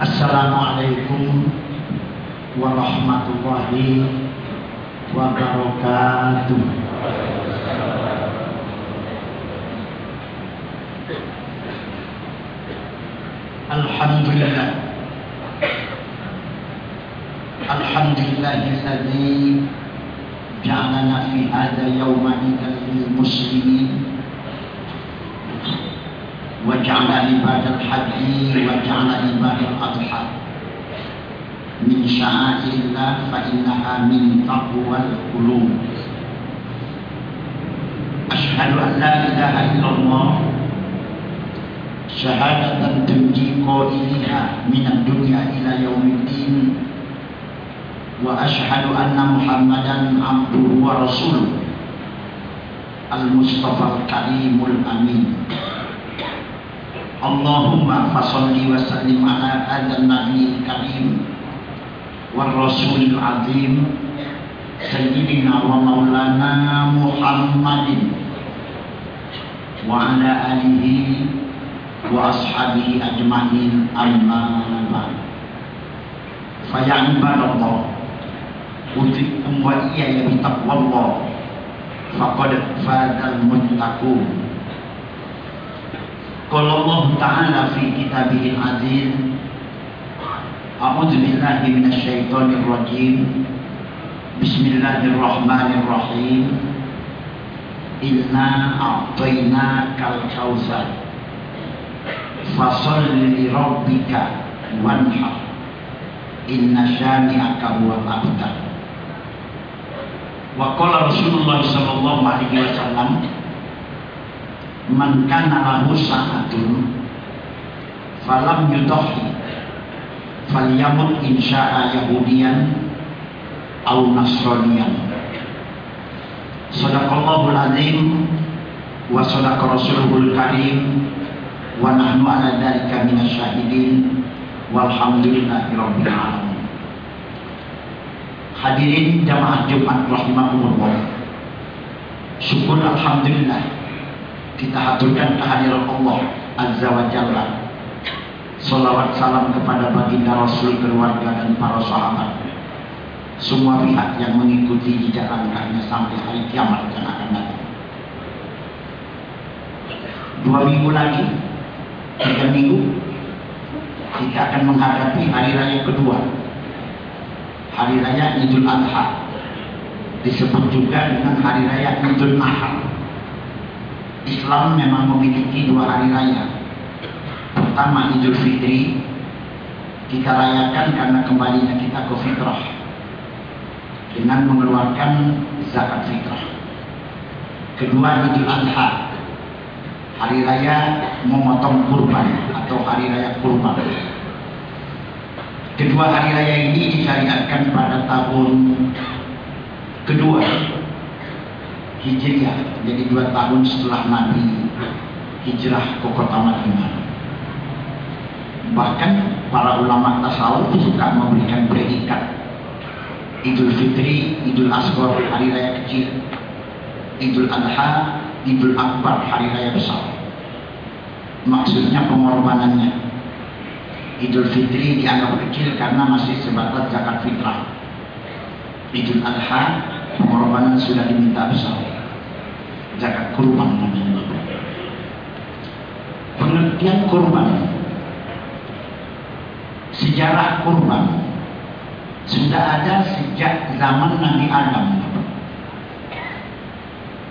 Assalamualaikum warahmatullahi wabarakatuh. Alhamdulillah. Alhamdulillahilladzi ja'alana fi hadha yawma lil muslimin وجعل عباد الحج وجعل عباد الأضحى. من شعائر الله فإنها من تقوى القلوب. أشهد أن لا إله إلا الله. شهادة تنجي قائلها من الدنيا إلى يوم الدين. وأشهد أن محمدا عبده ورسوله. المصطفى الكريم الأمين. Allahumma fasalli wa sallim ala hadzal nabiyil karim war rasulil azim sayyidina wa maulana Muhammadin wa ala alihi wa ashabihi ajma'in amma ba'd. Fa ya ibadallah utikum wa iya ya bitaqwallah faqad fadal muttaqun Qala Allah Ta'ala fi kitabihil aziz A'udzu billahi minasyaitonir rajim Bismillahirrahmanirrahim. Inna a'tainakal kautsar Fasholli li rabbika wanhar Inna syani'aka huwal abtar Wa qala Rasulullah sallallahu alaihi wasallam man kana lahu sa'atun falam yudahi falyamut insya'a yahudiyan au nasraniyan. Sadaqallahul azim wa sadaqa rasuluhul karim wa nahnu ala dhalika minasyahidin walhamdulillahi rabbil alamin. Hadirin jamaah Jumat rahimakumullah. Syukur alhamdulillah kita haturkan kehadiran Allah Azza wa Jalla. Salawat salam kepada baginda Rasul, keluarga dan para sahabat. Semua pihak yang mengikuti jejak langkahnya sampai hari kiamat yang akan datang. Dua minggu lagi Tiga minggu Kita akan menghadapi hari raya kedua. Hari raya Idul Adha. Disebut juga dengan hari raya Idul Ahad Islam memang memiliki dua hari raya. Pertama Idul Fitri kita rayakan karena kembalinya kita ke fitrah dengan mengeluarkan zakat fitrah. Kedua Idul Adha hari raya memotong kurban atau hari raya kurban. Kedua hari raya ini disyariatkan pada tahun kedua Hijriah jadi dua tahun setelah Nabi hijrah ke kota Madinah. Bahkan para ulama tasawuf suka memberikan predikat. Idul Fitri, Idul Asghar, hari raya kecil. Idul Adha, Idul Akbar, hari raya besar. Maksudnya pengorbanannya. Idul Fitri dianggap kecil karena masih sebatas zakat fitrah. Idul Adha pengorbanan sudah diminta besar zakat kurban namanya pengertian kurban. Sejarah kurban. Sudah ada sejak zaman Nabi Adam.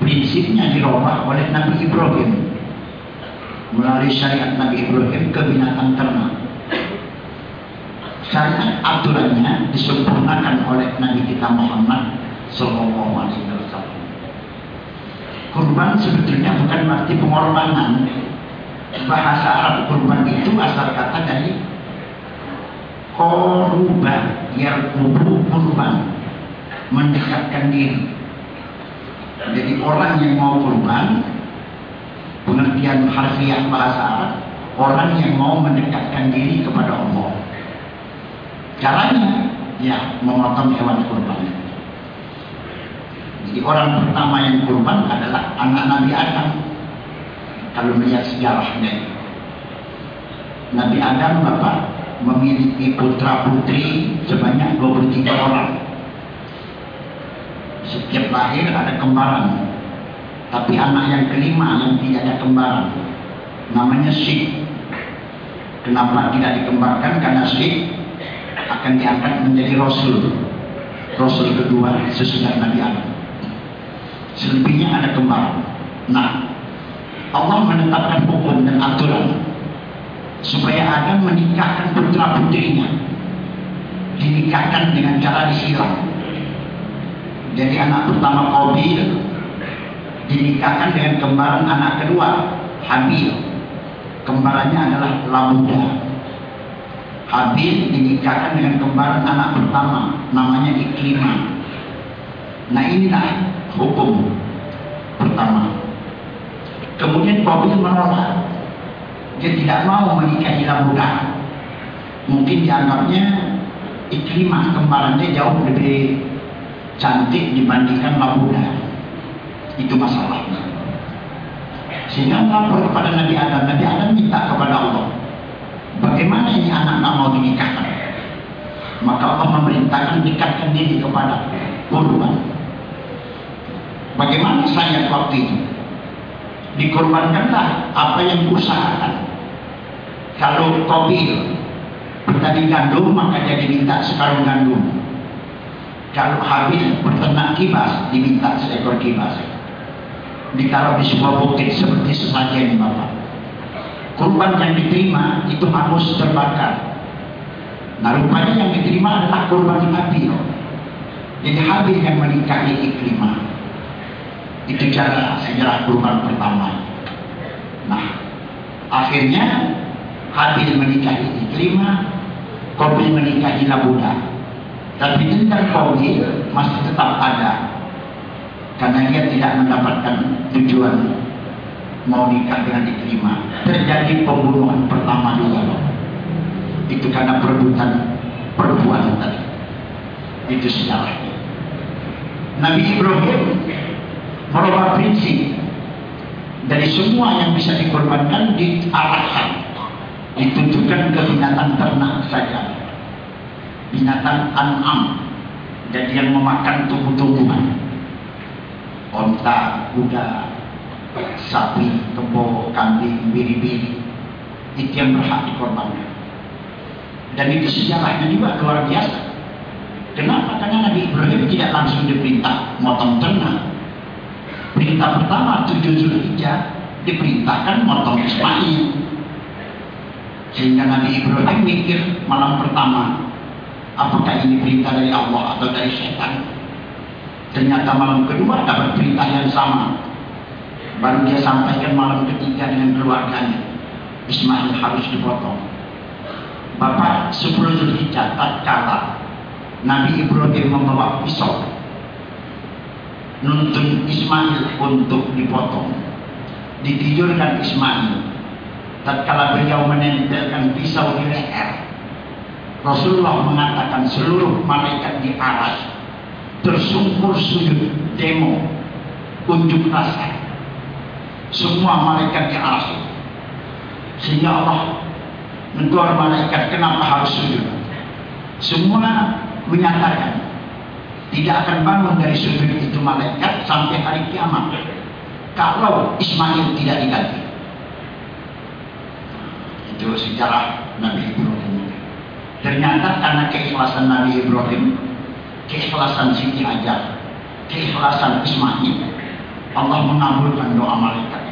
Prinsipnya dirubah oleh Nabi Ibrahim. Melalui syariat Nabi Ibrahim ke binatang ternak. Syariat aturannya disempurnakan oleh Nabi kita Muhammad Sallallahu Alaihi kurban sebetulnya bukan arti pengorbanan. Bahasa Arab kurban itu asal kata dari koruba yarkubu kurban mendekatkan diri. Jadi orang yang mau kurban pengertian harfiah bahasa Arab orang yang mau mendekatkan diri kepada Allah. Caranya ya memotong hewan kurban jadi orang pertama yang kurban adalah anak Nabi Adam. Kalau melihat sejarahnya. Nabi Adam Bapak memiliki putra putri sebanyak 23 orang. Setiap lahir ada kembaran. Tapi anak yang kelima yang tidak ada kembaran namanya Syekh. Kenapa tidak dikembarkan? Karena Syekh akan diangkat menjadi Rasul. Rasul kedua sesudah Nabi Adam. Selebihnya ada kembaran. Nah, Allah menetapkan hukum dan aturan supaya Adam menikahkan putra putrinya dinikahkan dengan cara disiram. Jadi anak pertama Qabil dinikahkan dengan kembaran anak kedua Habil. Kembarannya adalah Labuda. Habil dinikahkan dengan kembaran anak pertama namanya Iklimah. Nah inilah hukum pertama. Kemudian Qabil menolak dia tidak mau menikahi Labuda mungkin dianggapnya iklimah kembarannya jauh lebih cantik dibandingkan Labuda itu masalahnya sehingga melapor kepada Nabi Adam. Nabi Adam minta kepada Allah bagaimana ini anak tak mau dinikahkan? Maka Allah memerintahkan dekatkan diri kepada korban bagaimana saya waktu itu? Dikorbankanlah apa yang diusahakan kalau kopi petani gandum maka dia diminta sekarung gandum. Kalau habis peternak kibas diminta seekor kibas ditaruh di sebuah bukit seperti sesajen Bapak. Kurban yang diterima itu hangus terbakar. Nah rupanya yang diterima adalah kurban Habil jadi Habil yang menikahi iklimah itu cara sejarah kurban pertama nah akhirnya Habil menikahi Iklimah, Qabil menikahi Labuda. Tapi dendam Qabil masih tetap ada. Karena dia tidak mendapatkan tujuan mau nikah dengan Iklimah. Terjadi pembunuhan pertama juga. Itu karena perebutan perempuan tadi. Itu sejarahnya. Nabi Ibrahim merubah prinsip dari semua yang bisa dikorbankan diarahkan. Ditujukan ke binatang ternak saja. Binatang an'am. Jadi yang memakan tumbuh-tumbuhan. Onta, kuda sapi, kebo, kambing, biri-biri itu yang berhak dikorbankan. Dan itu sejarahnya juga luar biasa. Kenapa? karena Nabi Ibrahim tidak langsung diperintah motong ternak perintah pertama tujuh Zulhijjah diperintahkan motong Ismail sehingga Nabi Ibrahim mikir malam pertama, apakah ini perintah dari Allah atau dari setan? Ternyata malam kedua dapat perintah yang sama. Baru dia sampaikan malam ketiga dengan keluarganya. Ismail harus dipotong. Bapak 10 Zulhijjah tatkala Nabi Ibrahim membawa pisau nuntun Ismail untuk dipotong. Ditijurkan Ismail. Tatkala beliau menempelkan pisau di leher Rasulullah mengatakan seluruh malaikat di aras tersungkur sujud demo unjuk rasa. Semua malaikat di aras sehingga Allah menegur malaikat kenapa harus sujud? Semua menyatakan tidak akan bangun dari sujud itu malaikat sampai hari kiamat kalau Ismail tidak diganti itu sejarah Nabi Ibrahim. Ternyata karena keikhlasan Nabi Ibrahim, keikhlasan Siti Hajar, keikhlasan Ismail, Allah mengabulkan doa malaikat.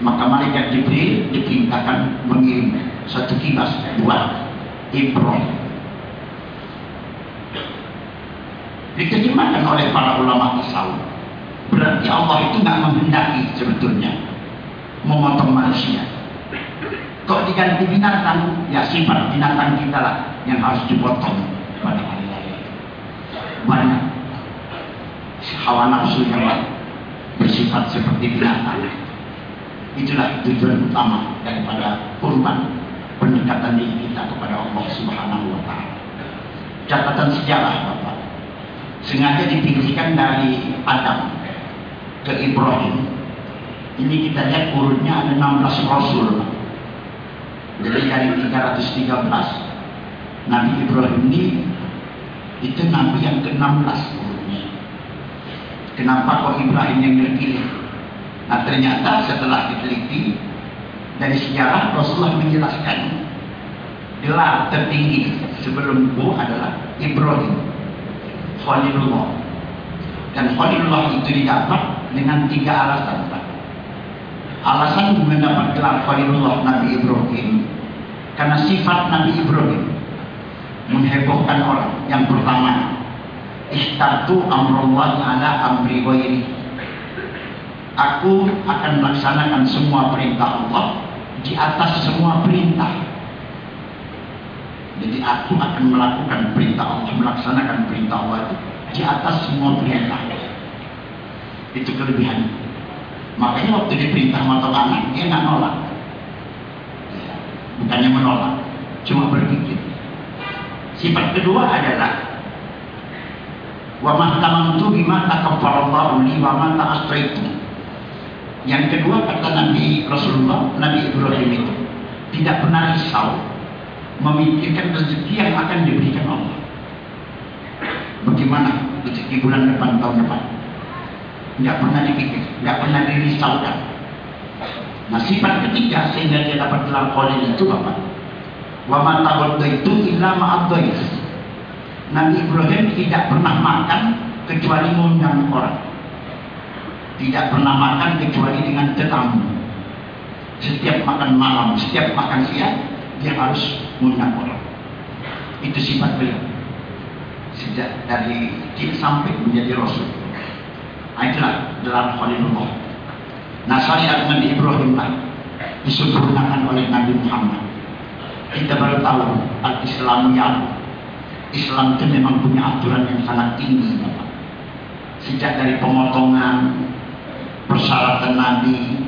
Maka malaikat Jibril diperintahkan mengirim satu kibas buat Ibrahim. Diterjemahkan oleh para ulama tasawuf. Berarti Allah itu nggak menghendaki sebetulnya memotong manusia Kok diganti binatang? Ya sifat binatang kita lah yang harus dipotong pada hari raya. Banyak hawa nafsu yang bersifat seperti binatang. Itulah tujuan utama daripada kurban pendekatan diri kita kepada Allah Subhanahu wa taala. Catatan sejarah Bapak. Sengaja dipilihkan dari Adam ke Ibrahim. Ini kita lihat urutnya ada 16 rasul. Jadi dari 313 Nabi Ibrahim ini itu Nabi yang ke-16 Kenapa kok Ibrahim yang terpilih? Nah ternyata setelah diteliti dari sejarah Rasulullah menjelaskan gelar tertinggi sebelum itu adalah Ibrahim Khalilullah dan Khalilullah itu didapat dengan tiga alasan. Alasan mendapat gelar Khalilullah Nabi Ibrahim karena sifat Nabi Ibrahim menghebohkan orang. Yang pertama, istatu amrullah ala amri ghairi. Aku akan melaksanakan semua perintah Allah di atas semua perintah. Jadi aku akan melakukan perintah Allah, melaksanakan perintah Allah itu di atas semua perintah. Itu kelebihan. Makanya waktu diperintah mata kanan, dia nggak nolak. Bukannya menolak, cuma berpikir. Sifat kedua adalah wa ma tamantu bima takaffarallahu li wa ma ta'astraitu. Yang kedua kata Nabi Rasulullah, Nabi Ibrahim itu tidak pernah risau memikirkan rezeki yang akan diberikan Allah. Bagaimana rezeki bulan depan tahun depan? Tidak pernah dipikir, tidak pernah dirisaukan. Nah sifat ketiga sehingga dia dapat Khalil itu Bapak. Wa ma itu illa ma'adhais. Nabi Ibrahim tidak pernah makan kecuali mengundang orang. Tidak pernah makan kecuali dengan tetamu. Setiap makan malam, setiap makan siang, dia harus orang. Itu sifat beliau. Sejak dari kecil sampai menjadi Rasul. Nah, itulah dalam Khalilullah. Syariat Nabi Ibrahim lah disempurnakan oleh Nabi Muhammad. Kita baru tahu al-Islam yang Islam itu memang punya aturan yang sangat tinggi Bapak. Sejak dari pemotongan persyaratan Nabi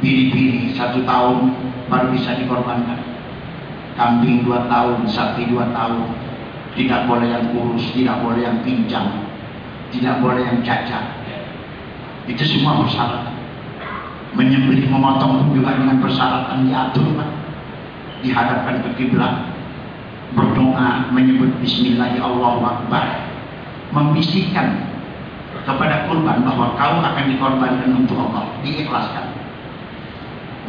biri-biri satu tahun baru bisa dikorbankan kambing dua tahun, sapi dua tahun. Tidak boleh yang kurus, tidak boleh yang pincang tidak boleh yang cacat. Itu semua persyaratan. Menyembelih memotong juga dengan persyaratan diatur Pak. Dihadapkan ke kiblat. Berdoa menyebut bismillah ya Allah Akbar membisikkan kepada kurban bahwa kau akan dikorbankan untuk Allah. Diikhlaskan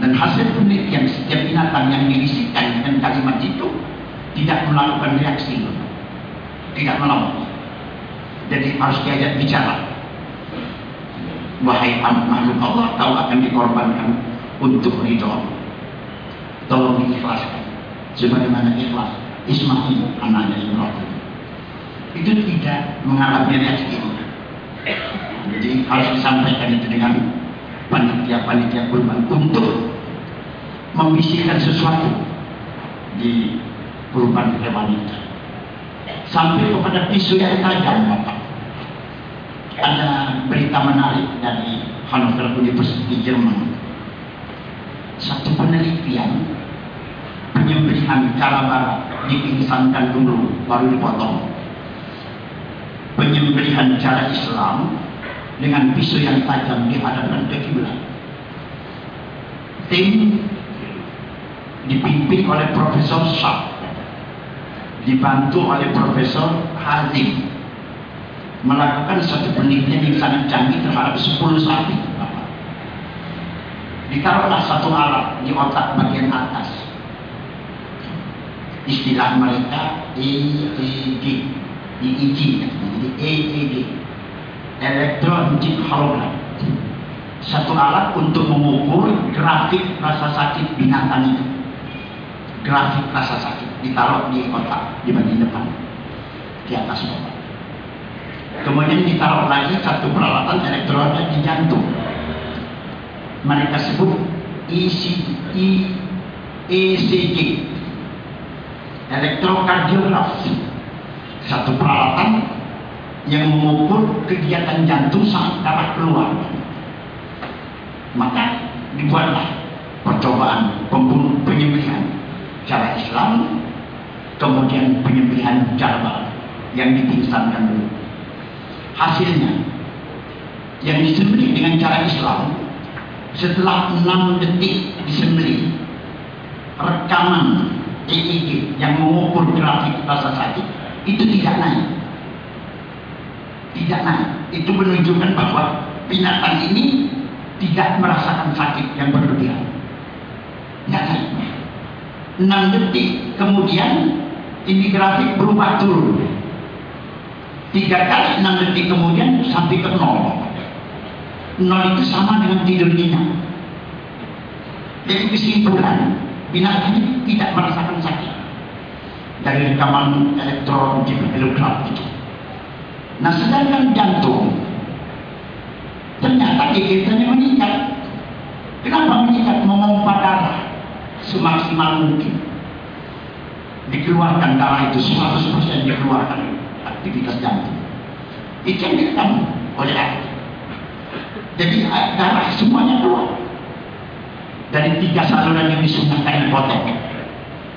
dan hasil penelitian setiap binatang yang dibisikkan dengan kalimat itu tidak melakukan reaksi. Tidak melawan jadi harus diajak bicara. Wahai makhluk Allah kau akan dikorbankan untuk ridho tolong diikhlaskan. Sebagaimana ikhlas Ismail anaknya Ibrahim. Itu tidak mengalami reaksi. Jadi harus disampaikan itu dengan panitia-panitia kurban untuk membisikkan sesuatu di kurban hewan itu sampai kepada pisau yang tajam ada berita menarik dari Hannover University Jerman. Satu penelitian penyembelihan cara barat dipingsankan dulu baru dipotong. Penyembelihan cara Islam dengan pisau yang tajam dihadapkan ke kiblat. Tim dipimpin oleh Profesor Shah dibantu oleh Profesor Hazim. Melakukan satu penelitian yang sangat canggih terhadap 10 sapi. Ditaruhlah satu alat di otak bagian atas. Istilah mereka EEG EEG jadi EEG elektroencephalogram satu alat untuk mengukur grafik rasa sakit binatang itu. Grafik rasa sakit ditaruh di otak di bagian depan di atas otak kemudian ditaruh lagi satu peralatan elektroda di jantung. Mereka sebut ECG ECG elektrokardiograf satu peralatan yang mengukur kegiatan jantung saat darah keluar maka dibuatlah percobaan pembunuh penyembelihan cara Islam kemudian penyembelihan barat yang dipingsankan dulu hasilnya yang disembelih dengan cara Islam setelah 6 detik disembelih rekaman EEG yang mengukur grafik rasa sakit itu tidak naik. Tidak naik. Itu menunjukkan bahwa binatang ini tidak merasakan sakit yang berlebihan. Tidak naik. 6 detik kemudian ini grafik berubah turun. Tiga kali enam detik kemudian sampai ke nol. Nol itu sama dengan tidur nyenyak. Jadi kesimpulan binatang ini tidak merasakan sakit dari rekaman elektroencefalogram itu. Nah sedangkan jantung ternyata gigitannya meningkat. Kenapa meningkat? Memompa darah semaksimal mungkin. Dikeluarkan darah itu 100% dikeluarkan aktivitas jantung. Itu yang direkam oleh aku. Jadi darah semuanya keluar. Dari tiga saluran yang disunahkan dipotong.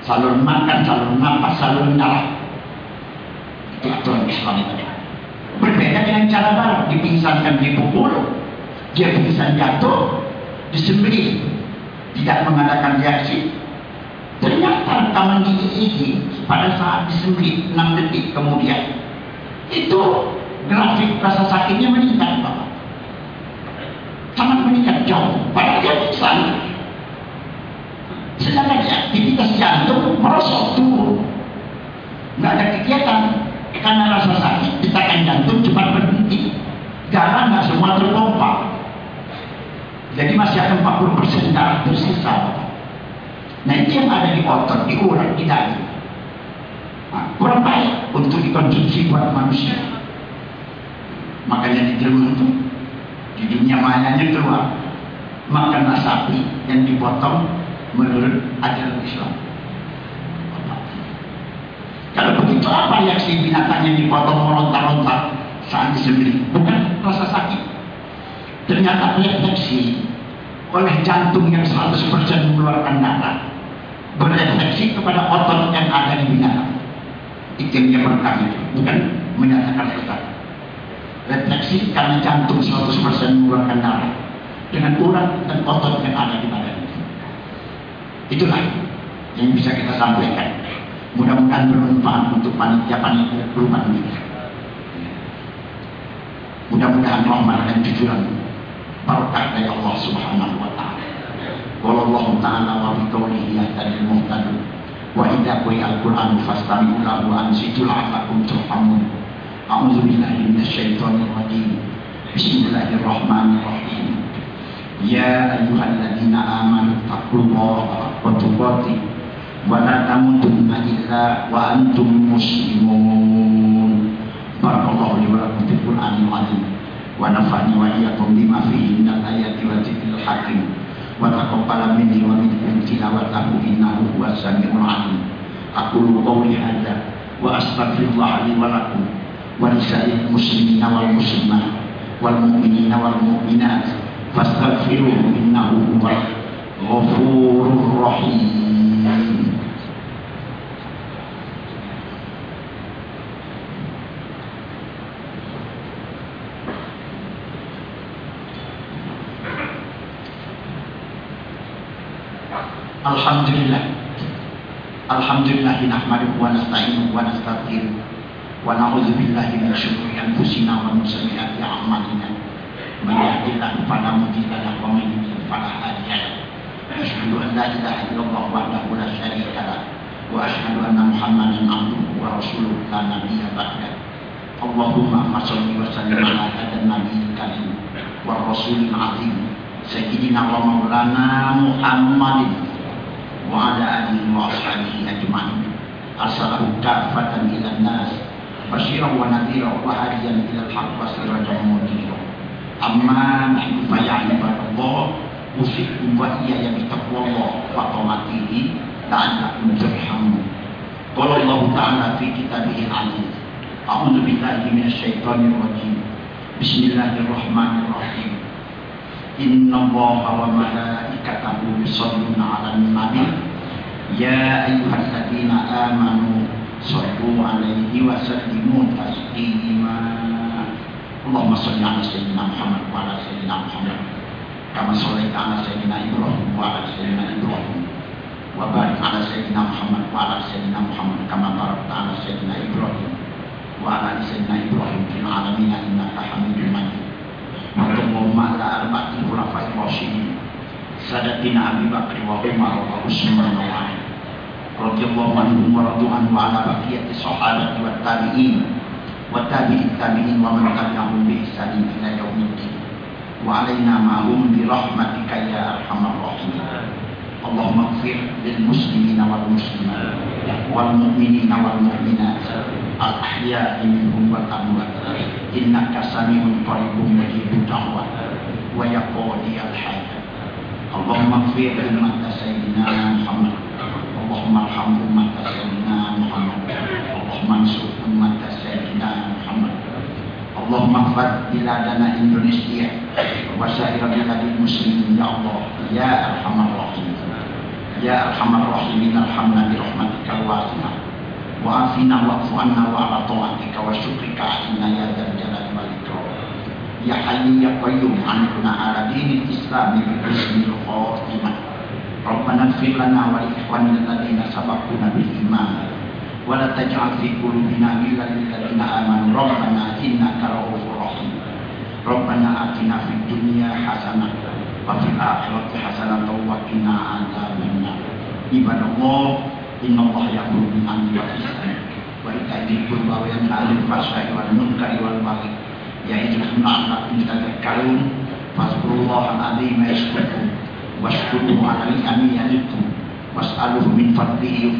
Saluran makan, saluran nafas, saluran darah. Itu aturan Islam itu. Berbeda dengan cara barat. Dipingsankan dipukul, dia pingsan jatuh, disembelih. Tidak mengadakan reaksi. Ternyata rekaman di EEG pada saat disembelih 6 detik kemudian itu grafik rasa sakitnya meningkat Bapak. Sangat meningkat jauh. Padahal dia pingsan. Sedangkan aktivitas jantung merosot turun. Nggak ada kegiatan. Karena rasa sakit, ditekan jantung cepat berhenti. Darah nggak semua terpompa. Jadi masih ada 40% darah tersisa. Nah itu yang ada di otot, di urat, di daging. Nah, kurang baik untuk dikonsumsi buat manusia. Makanya di Jerman itu di dunia mayanya keluar makanlah sapi yang dipotong menurut ajaran Islam. Kalau begitu apa reaksi binatang yang dipotong meronta-ronta saat disembelih? Bukan rasa sakit. Ternyata refleksi oleh jantung yang 100% mengeluarkan darah berefleksi kepada otot yang ada di binatang. Itu yang dia itu, bukan menyatakan rekam. Refleksi karena jantung 100% mengeluarkan darah dengan urat dan otot yang ada di badan itu. Itulah yang bisa kita sampaikan. Mudah-mudahan bermanfaat untuk panitia-panitia perubahan ini. Mudah-mudahan rahmat dan jujuran barokah dari Allah Subhanahu wa taala. Qala Allah taala wa bi qawlihi yahtadil muhtadun wa idza quri'al Qur'an fastami'u lahu wa ansitu la'allakum turhamun. A'udzu billahi minasyaitonir rajim. Bismillahirrahmanirrahim. Ya ayyuhalladzina amanu taqullaha haqqa tuqatih wa la tamutunna wa antum muslimun. Para li wa lakum fil qur'anil azim. Wa nafa'ni wa iyyakum bima fihi min al-ayati wa dhikril hakim wa taqabbala minni wa minkum tilawatahu innahu huwas samiul wa astaghfirullah li wa lakum wa lisa'il muslimina wal muslimat wal mu'minina wal mu'minat fastaghfiruhu innahu huwal rahim. Alhamdulillah. Alhamdulillah nahmaduhu wa nasta'inuhu wa nastaghfiruh wa na'udzu billahi min syururi anfusina wa min a'malina. Man yahdihillahu fala wa man fala an la ilaha illallah la syarika wa anna muhammadan abduhu wa rasuluhu. La nabiyya ba'da Allahumma salli wa sallim ala hadan nabiyil karim wa rasulil azim. Sayyidina wa maulana muhammadin وعلى آله وأصحابه أجمعين أرسله كافة إلى الناس بشيرا ونذيرا وهاديا إلى الحق وسراجا منيرا أما نحن فيا عباد الله أوصيكم وإياي بتقوى الله وطاعته لعلكم ترحمون قال الله تعالى في كتابه العزيز أعوذ بالله من الشيطان الرجيم بسم الله الرحمن الرحيم إن الله وملائكته يصلون على النبي يا أيها الذين آمنوا صلوا عليه وسلموا تسليما اللهم صل على سيدنا محمد وعلى سيدنا محمد كما صليت على سيدنا إبراهيم وعلى سيدنا إبراهيم وبارك على سيدنا محمد وعلى سيدنا محمد كما باركت على سيدنا إبراهيم وعلى آل سيدنا إبراهيم في العالمين إنك حميد مجيد اللهم على أربعة الخلفاء الراشدين سادتنا أبي بكر وعمر وعثمان وعلي رضي الله عنهم ورضوا عنه وعلى بقية الصحابة والتابعين والتابع التابعين ومن تبعهم بإحسان إلى يوم الدين وعلينا معهم برحمتك يا أرحم الراحمين اللهم اغفر للمسلمين والمسلمات والمؤمنين والمؤمنات الأحياء منهم والأموات إنك سميع قريب مجيب الدعوات ويا قاضي الحاجة اللهم اغفر لأمة سيدنا محمد اللهم ارحم أمة سيدنا محمد اللهم انصر أمة سيدنا محمد اللهم اغفر بلادنا إندونيسيا وسائر بلاد المسلمين يا الله يا أرحم الراحمين Ya Arhamar Rahimin Arhamna bi rahmatika wasi'ah wa afina wa'fu anna wa ala ta'atika wa syukrika inna ya dzal jalali wal ikram ya hayyu ya qayyum anna ala dinil islam bi husnil khatimah Rabbana ighfir lana wa li ikhwanina alladziina sabaquna bil iman wa la taj'al fi qulubina ghillan lil ladzina amanu rabbana innaka ra'ufur rahim Rabbana atina fid dunya hasanah وفي الآخرة حسنة وقنا عذاب النار عباد الله Inna Allah ya'muru bil 'adli wal ihsan wa ita'i dhil wa yanha 'anil fahsya'i wal munkari wal baghi ya'idukum la'allakum tadhakkarun fadhkurullaha al-'azima yashkurkum washkuruhu 'ala ni'amihi ya'idkum was'aluhu min fadlihi